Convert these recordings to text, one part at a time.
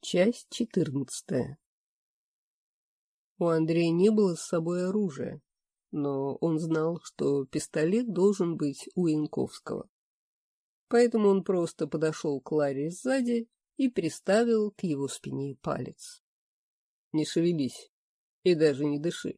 Часть четырнадцатая. У Андрея не было с собой оружия, но он знал, что пистолет должен быть у Янковского. Поэтому он просто подошел к Ларе сзади и приставил к его спине палец. — Не шевелись и даже не дыши,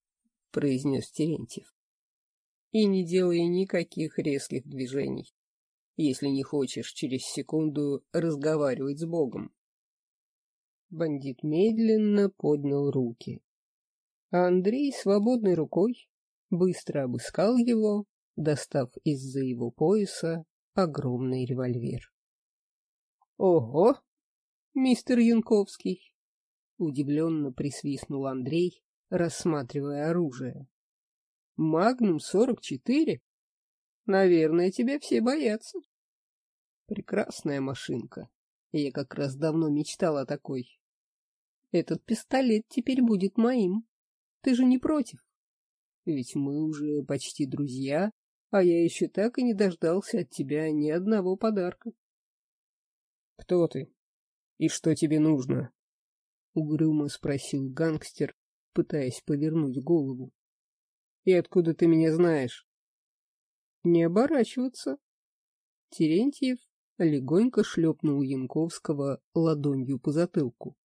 — произнес Терентьев. — И не делай никаких резких движений, если не хочешь через секунду разговаривать с Богом. Бандит медленно поднял руки. А Андрей свободной рукой быстро обыскал его, достав из-за его пояса огромный револьвер. — Ого, мистер Янковский! — удивленно присвистнул Андрей, рассматривая оружие. — Магнум сорок четыре? Наверное, тебя все боятся. Прекрасная машинка. Я как раз давно мечтал о такой. Этот пистолет теперь будет моим. Ты же не против? Ведь мы уже почти друзья, а я еще так и не дождался от тебя ни одного подарка. — Кто ты? И что тебе нужно? — угрюмо спросил гангстер, пытаясь повернуть голову. — И откуда ты меня знаешь? — Не оборачиваться. Терентьев легонько шлепнул Янковского ладонью по затылку.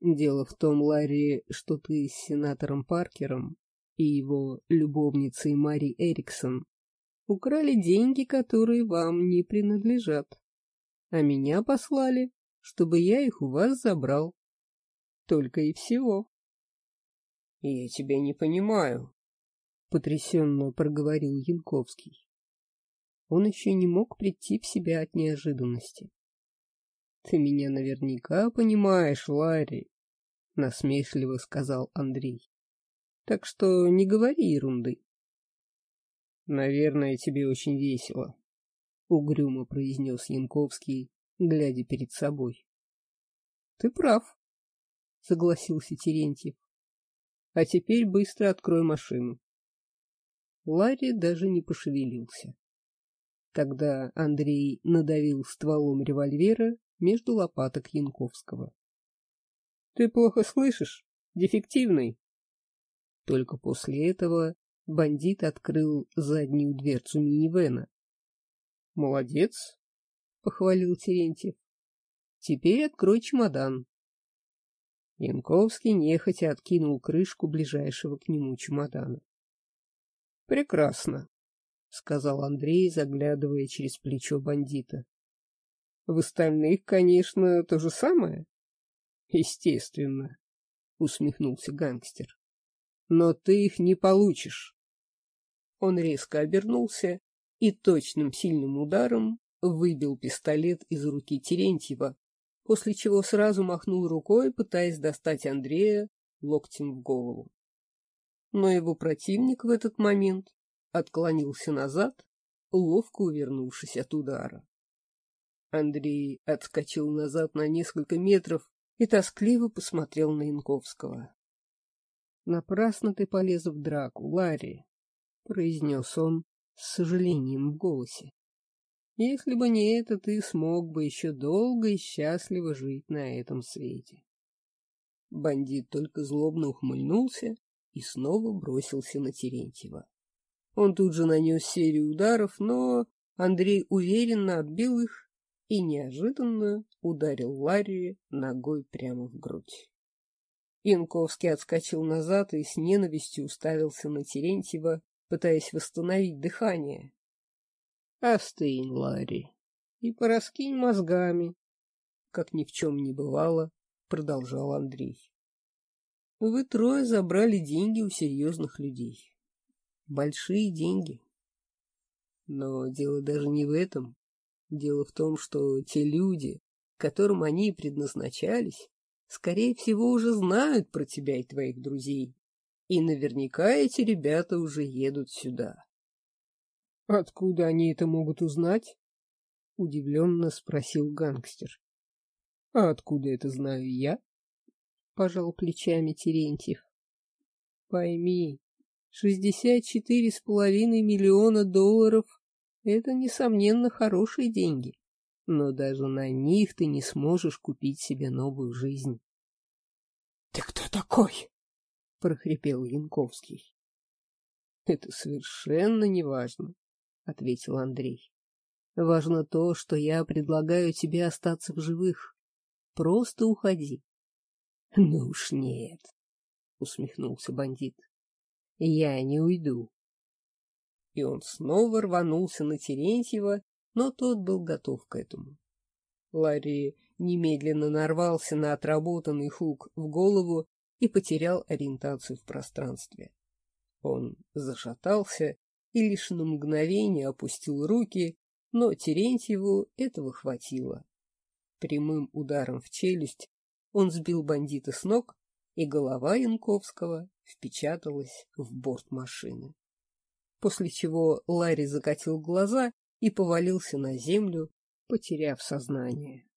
Дело в том, Ларри, что ты с сенатором Паркером и его любовницей Мари Эриксон украли деньги, которые вам не принадлежат, а меня послали, чтобы я их у вас забрал. Только и всего. — Я тебя не понимаю, — потрясенно проговорил Янковский. Он еще не мог прийти в себя от неожиданности. Ты меня наверняка понимаешь, Ларри, — насмешливо сказал Андрей. Так что не говори ерунды. Наверное, тебе очень весело, — угрюмо произнес Янковский, глядя перед собой. Ты прав, — согласился Терентьев. А теперь быстро открой машину. Ларри даже не пошевелился. Тогда Андрей надавил стволом револьвера между лопаток Янковского. — Ты плохо слышишь? Дефективный. Только после этого бандит открыл заднюю дверцу минивэна. — Молодец, — похвалил Терентьев. — Теперь открой чемодан. Янковский нехотя откинул крышку ближайшего к нему чемодана. — Прекрасно, — сказал Андрей, заглядывая через плечо бандита. В остальных, конечно, то же самое. Естественно, усмехнулся гангстер. Но ты их не получишь. Он резко обернулся и точным сильным ударом выбил пистолет из руки Терентьева, после чего сразу махнул рукой, пытаясь достать Андрея локтем в голову. Но его противник в этот момент отклонился назад, ловко увернувшись от удара. Андрей отскочил назад на несколько метров и тоскливо посмотрел на Янковского. — Напрасно ты полез в драку, Ларри, — произнес он с сожалением в голосе. — Если бы не это, ты смог бы еще долго и счастливо жить на этом свете. Бандит только злобно ухмыльнулся и снова бросился на Терентьева. Он тут же нанес серию ударов, но Андрей уверенно отбил их и неожиданно ударил Ларри ногой прямо в грудь. Янковский отскочил назад и с ненавистью уставился на Терентьева, пытаясь восстановить дыхание. — Остынь, Ларри, и пораскинь мозгами, — как ни в чем не бывало, — продолжал Андрей. — Вы трое забрали деньги у серьезных людей. Большие деньги. Но дело даже не в этом. Дело в том, что те люди, которым они предназначались, скорее всего, уже знают про тебя и твоих друзей. И наверняка эти ребята уже едут сюда. — Откуда они это могут узнать? — удивленно спросил гангстер. — А откуда это знаю я? — пожал плечами Терентьев. — Пойми, шестьдесят четыре с половиной миллиона долларов это, несомненно, хорошие деньги. но даже на них ты не сможешь купить себе новую жизнь. — Ты кто такой? — прохрипел Янковский. — Это совершенно не важно, — ответил Андрей. — Важно то, что я предлагаю тебе остаться в живых. Просто уходи. — Ну уж нет, — усмехнулся бандит. — Я не уйду. И он снова рванулся на Терентьева, но тот был готов к этому. Ларри немедленно нарвался на отработанный хук в голову и потерял ориентацию в пространстве. Он зашатался и лишь на мгновение опустил руки, но Терентьеву этого хватило. Прямым ударом в челюсть он сбил бандита с ног, и голова Янковского впечаталась в борт машины. После чего Ларри закатил глаза и повалился на землю, потеряв сознание.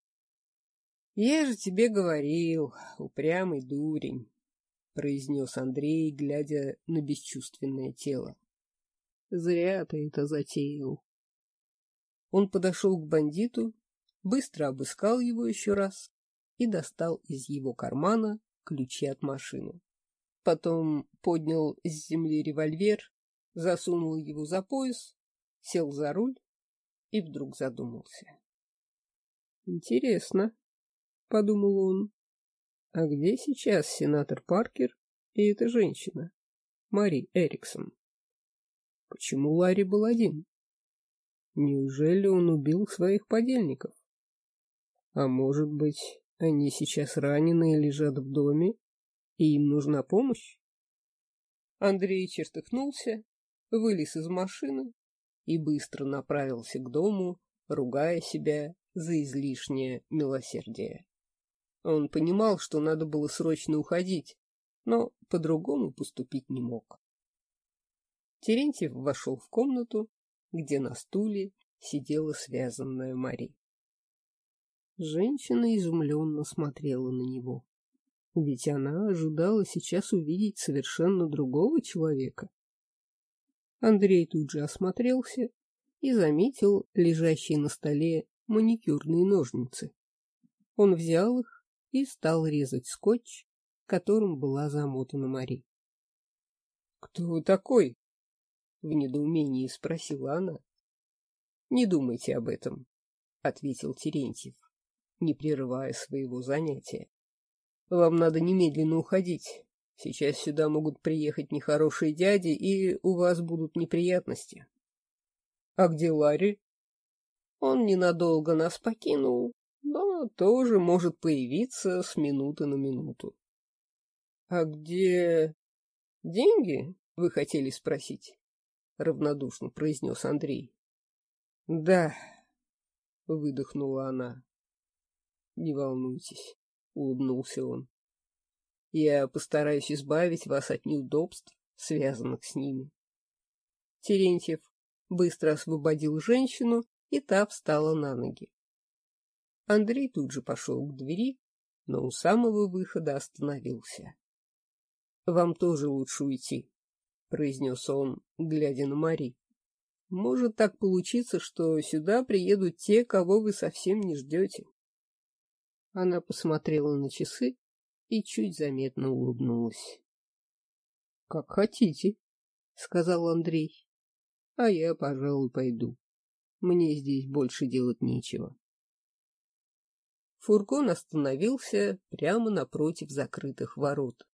— Я же тебе говорил, упрямый дурень, — произнес Андрей, глядя на бесчувственное тело. — Зря ты это затеял. Он подошел к бандиту, быстро обыскал его еще раз и достал из его кармана ключи от машины. Потом поднял с земли револьвер, засунул его за пояс, сел за руль и вдруг задумался. «Интересно», — подумал он, — «а где сейчас сенатор Паркер и эта женщина, Мари Эриксон? Почему Ларри был один? Неужели он убил своих подельников? А может быть, они сейчас раненые лежат в доме, и им нужна помощь?» Андрей чертыхнулся, вылез из машины и быстро направился к дому, ругая себя за излишнее милосердие. Он понимал, что надо было срочно уходить, но по-другому поступить не мог. Терентьев вошел в комнату, где на стуле сидела связанная Мари. Женщина изумленно смотрела на него, ведь она ожидала сейчас увидеть совершенно другого человека. Андрей тут же осмотрелся и заметил лежащие на столе маникюрные ножницы. Он взял их и стал резать скотч, которым была замотана Мари. — Кто вы такой? — в недоумении спросила она. — Не думайте об этом, — ответил Терентьев, не прерывая своего занятия. — Вам надо немедленно уходить. Сейчас сюда могут приехать нехорошие дяди, и у вас будут неприятности. — А где Ларри? — Он ненадолго нас покинул, но тоже может появиться с минуты на минуту. — А где... деньги, вы хотели спросить? — равнодушно произнес Андрей. — Да, — выдохнула она. — Не волнуйтесь, — улыбнулся он. Я постараюсь избавить вас от неудобств, связанных с ними. Терентьев быстро освободил женщину, и та встала на ноги. Андрей тут же пошел к двери, но у самого выхода остановился. — Вам тоже лучше уйти, — произнес он, глядя на Мари. — Может так получиться, что сюда приедут те, кого вы совсем не ждете. Она посмотрела на часы и чуть заметно улыбнулась. — Как хотите, — сказал Андрей. — А я, пожалуй, пойду. Мне здесь больше делать нечего. Фургон остановился прямо напротив закрытых ворот,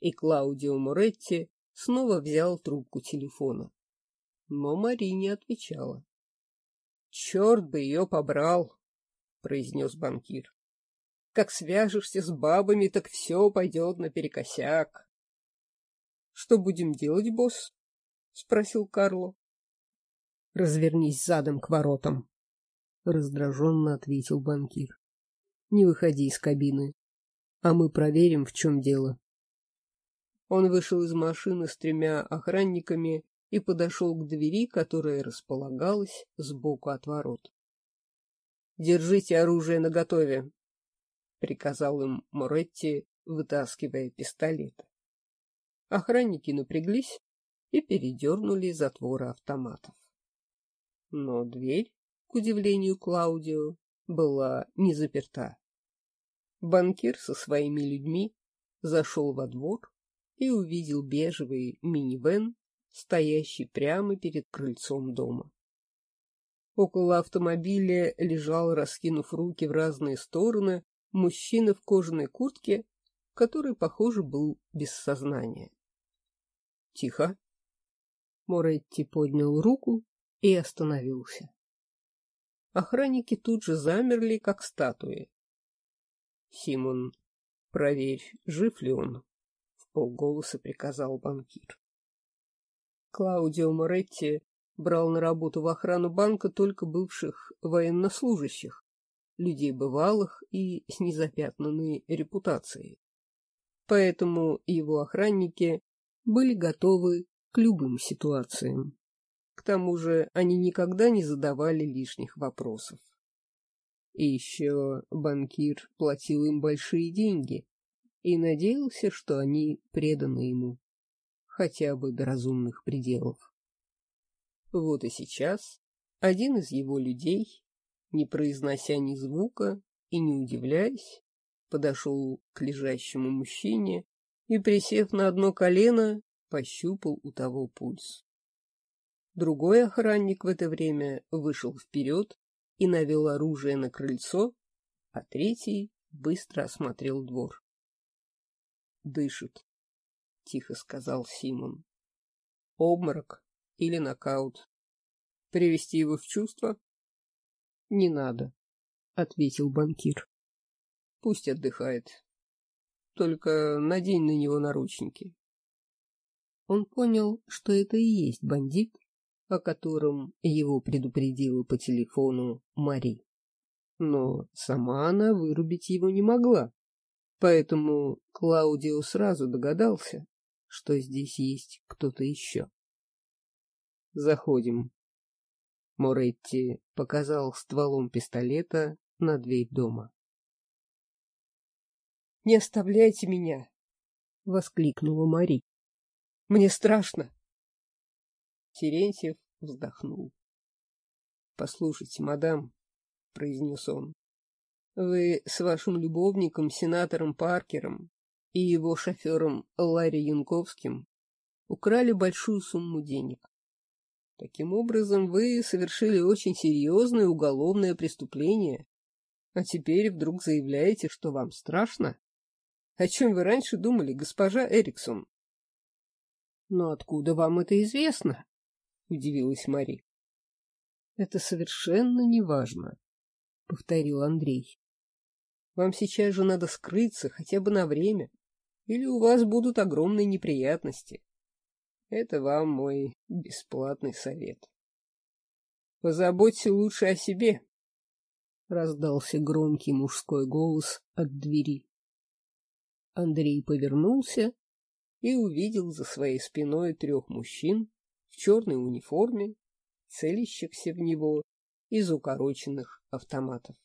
и Клаудио Моретти снова взял трубку телефона. Но Мари не отвечала. — Черт бы ее побрал! — произнес банкир. Как свяжешься с бабами, так все пойдет наперекосяк. — Что будем делать, босс? — спросил Карло. — Развернись задом к воротам, — раздраженно ответил банкир. — Не выходи из кабины, а мы проверим, в чем дело. Он вышел из машины с тремя охранниками и подошел к двери, которая располагалась сбоку от ворот. — Держите оружие наготове, — приказал им Моретти, вытаскивая пистолет. Охранники напряглись и передернули затворы автоматов. Но дверь, к удивлению Клаудио, была не заперта. Банкир со своими людьми зашел во двор и увидел бежевый минивэн, стоящий прямо перед крыльцом дома. Около автомобиля лежал, раскинув руки в разные стороны, мужчина в кожаной куртке, который, похоже, был без сознания. — Тихо. Моретти поднял руку и остановился. Охранники тут же замерли, как статуи. — Симон, проверь, жив ли он, — в полголоса приказал банкир. Клаудио Моретти брал на работу в охрану банка только бывших военнослужащих, людей бывалых и с незапятнанной репутацией. Поэтому его охранники были готовы к любым ситуациям. К тому же они никогда не задавали лишних вопросов. И еще банкир платил им большие деньги и надеялся, что они преданы ему, хотя бы до разумных пределов. Вот и сейчас один из его людей, не произнося ни звука и не удивляясь, подошел к лежащему мужчине и, присев на одно колено, пощупал у того пульс. Другой охранник в это время вышел вперед и навел оружие на крыльцо, а третий быстро осмотрел двор. «Дышит», — тихо сказал Симон. «Обморок или нокаут. Привести его в чувство? — Не надо, — ответил банкир. — Пусть отдыхает. Только надень на него наручники. Он понял, что это и есть бандит, о котором его предупредила по телефону Мари. Но сама она вырубить его не могла, поэтому Клаудио сразу догадался, что здесь есть кто-то еще. Заходим. Моретти показал стволом пистолета на дверь дома. «Не оставляйте меня!» — воскликнула Мари. «Мне страшно!» Терентьев вздохнул. «Послушайте, мадам», — произнес он, — «вы с вашим любовником, сенатором Паркером и его шофером Ларри Янковским украли большую сумму денег. Таким образом, вы совершили очень серьезное уголовное преступление, а теперь вдруг заявляете, что вам страшно? О чем вы раньше думали, госпожа Эриксон? — Но откуда вам это известно? — удивилась Мари. — Это совершенно неважно, — повторил Андрей. — Вам сейчас же надо скрыться хотя бы на время, или у вас будут огромные неприятности. Это вам мой бесплатный совет. Позаботься лучше о себе, — раздался громкий мужской голос от двери. Андрей повернулся и увидел за своей спиной трех мужчин в черной униформе, целящихся в него из укороченных автоматов.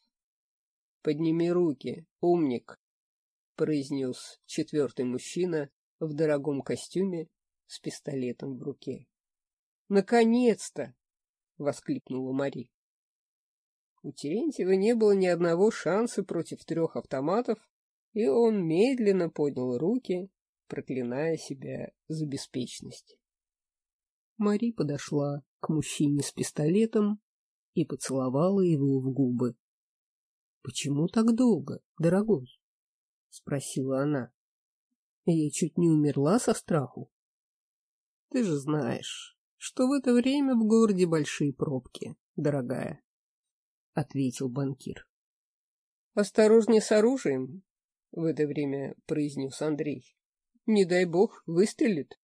— Подними руки, умник, — произнес четвертый мужчина в дорогом костюме с пистолетом в руке. «Наконец-то!» — воскликнула Мари. У Терентьева не было ни одного шанса против трех автоматов, и он медленно поднял руки, проклиная себя за беспечность. Мари подошла к мужчине с пистолетом и поцеловала его в губы. — Почему так долго, дорогой? — спросила она. — Я чуть не умерла со страху. Ты же знаешь, что в это время в городе большие пробки, дорогая, — ответил банкир. — Осторожнее с оружием, — в это время произнес Андрей. — Не дай бог, выстрелит.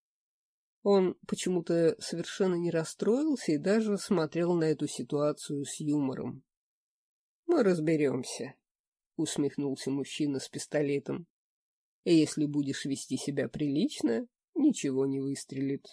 Он почему-то совершенно не расстроился и даже смотрел на эту ситуацию с юмором. — Мы разберемся, — усмехнулся мужчина с пистолетом. — если будешь вести себя прилично, ничего не выстрелит.